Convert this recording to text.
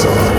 So